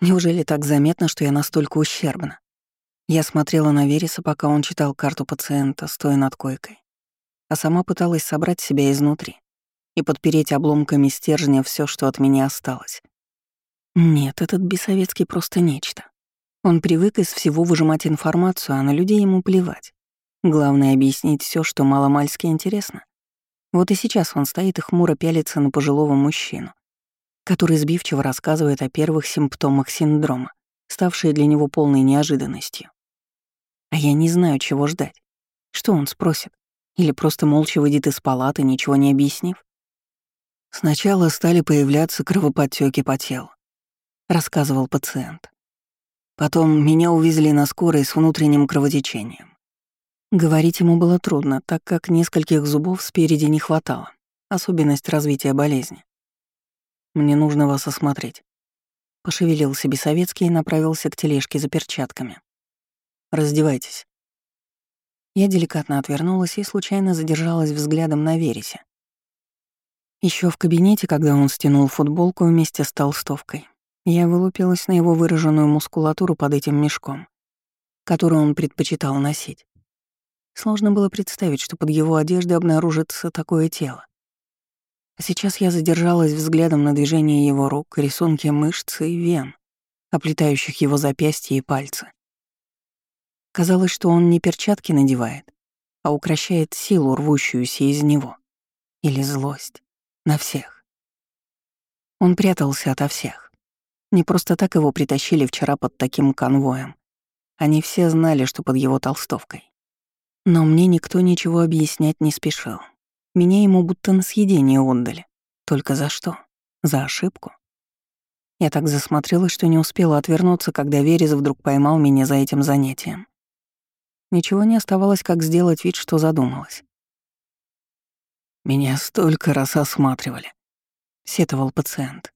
Неужели так заметно, что я настолько ущербна? Я смотрела на Вереса, пока он читал карту пациента, стоя над койкой, а сама пыталась собрать себя изнутри и подпереть обломками стержня все, что от меня осталось. Нет, этот бессоветский просто нечто. Он привык из всего выжимать информацию, а на людей ему плевать. Главное — объяснить все, что маломальски интересно. Вот и сейчас он стоит и хмуро пялится на пожилого мужчину, который сбивчиво рассказывает о первых симптомах синдрома, ставшие для него полной неожиданностью. А я не знаю, чего ждать. Что он спросит? Или просто молча выйдет из палаты, ничего не объяснив? Сначала стали появляться кровоподтеки по телу, рассказывал пациент. Потом меня увезли на скорой с внутренним кровотечением. Говорить ему было трудно, так как нескольких зубов спереди не хватало, особенность развития болезни. «Мне нужно вас осмотреть». Пошевелился Бесовецкий и направился к тележке за перчатками. «Раздевайтесь». Я деликатно отвернулась и случайно задержалась взглядом на Вересе. Еще в кабинете, когда он стянул футболку вместе с толстовкой, я вылупилась на его выраженную мускулатуру под этим мешком, который он предпочитал носить. Сложно было представить, что под его одеждой обнаружится такое тело. Сейчас я задержалась взглядом на движение его рук, рисунки мышц и вен, оплетающих его запястья и пальцы. Казалось, что он не перчатки надевает, а укращает силу, рвущуюся из него. Или злость. На всех. Он прятался ото всех. Не просто так его притащили вчера под таким конвоем. Они все знали, что под его толстовкой. Но мне никто ничего объяснять не спешил. Меня ему будто на съедение отдали. Только за что? За ошибку? Я так засмотрелась, что не успела отвернуться, когда Верес вдруг поймал меня за этим занятием. Ничего не оставалось, как сделать вид, что задумалась. «Меня столько раз осматривали», — сетовал пациент.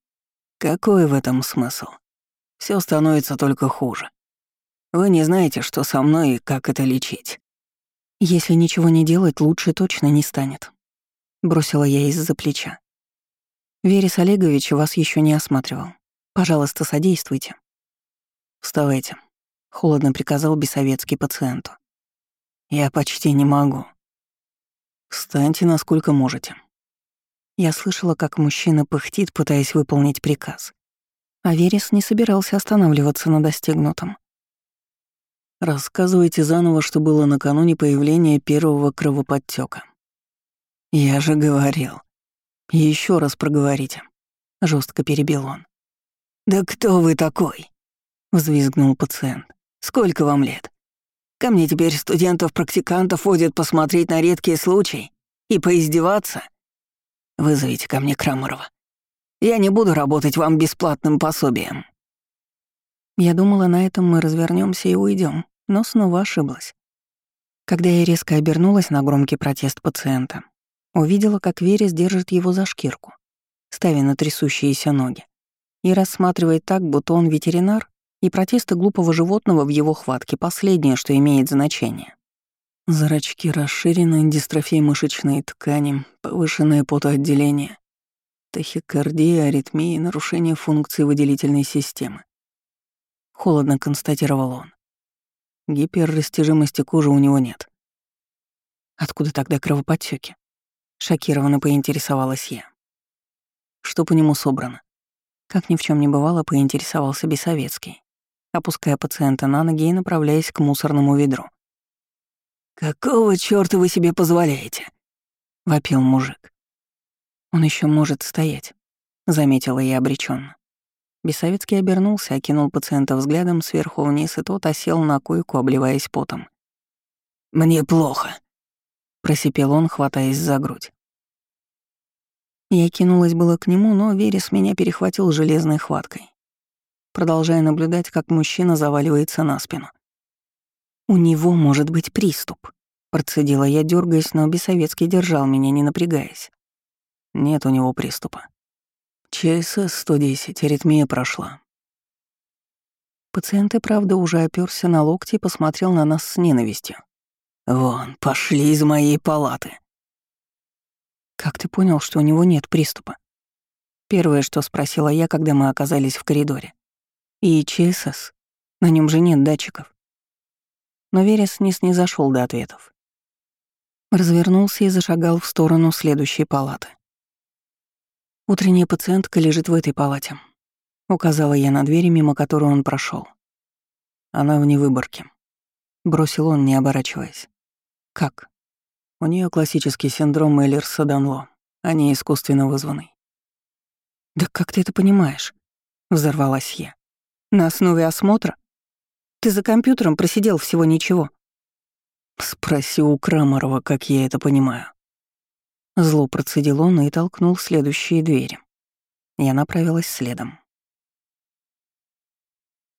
Какой в этом смысл? Все становится только хуже. Вы не знаете, что со мной и как это лечить. Если ничего не делать, лучше точно не станет. Бросила я из-за плеча. Верес Олегович вас еще не осматривал. Пожалуйста, содействуйте. Вставайте. Холодно приказал бессоветский пациенту. Я почти не могу. Встаньте, насколько можете. Я слышала, как мужчина пыхтит, пытаясь выполнить приказ. А Верес не собирался останавливаться на достигнутом. Рассказывайте заново, что было накануне появления первого кровоподтека. Я же говорил. Еще раз проговорите. Жестко перебил он. Да кто вы такой? взвизгнул пациент. Сколько вам лет? Ко мне теперь студентов-практикантов водят посмотреть на редкие случаи и поиздеваться. Вызовите ко мне Крамарова. Я не буду работать вам бесплатным пособием». Я думала, на этом мы развернемся и уйдем, но снова ошиблась. Когда я резко обернулась на громкий протест пациента, увидела, как Верес держит его за шкирку, ставя на трясущиеся ноги, и рассматривает так, будто он ветеринар, и протесты глупого животного в его хватке — последнее, что имеет значение. Зрачки расширены, дистрофия мышечной ткани, повышенное потоотделение, тахикардия, аритмия, нарушение функции выделительной системы. Холодно констатировал он. Гиперрастяжимости кожи у него нет. Откуда тогда кровоподтеки? Шокированно поинтересовалась я. Что по нему собрано? Как ни в чем не бывало, поинтересовался Бесовецкий, опуская пациента на ноги и направляясь к мусорному ведру. «Какого чёрта вы себе позволяете?» — вопил мужик. «Он еще может стоять», — заметила я обреченно. Бесовецкий обернулся, окинул пациента взглядом сверху вниз, и тот осел на койку, обливаясь потом. «Мне плохо», — просипел он, хватаясь за грудь. Я кинулась было к нему, но Верес меня перехватил железной хваткой, продолжая наблюдать, как мужчина заваливается на спину. «У него может быть приступ», — процедила я, дергаясь, но Бесовецкий держал меня, не напрягаясь. Нет у него приступа. ЧСС-110, аритмия прошла. Пациент и правда уже оперся на локти и посмотрел на нас с ненавистью. «Вон, пошли из моей палаты!» «Как ты понял, что у него нет приступа?» Первое, что спросила я, когда мы оказались в коридоре. И ЧСС. На нем же нет датчиков. Но Верес не снизошел до ответов. Развернулся и зашагал в сторону следующей палаты. «Утренняя пациентка лежит в этой палате», — указала я на двери, мимо которой он прошел. Она в невыборке. Бросил он, не оборачиваясь. «Как?» У нее классический синдром Эйлерса-Данло, а не искусственно вызванный. «Да как ты это понимаешь?» — взорвалась я. «На основе осмотра? Ты за компьютером просидел всего ничего». «Спроси у Крамарова, как я это понимаю». Зло процедил он и толкнул следующие двери. Я направилась следом.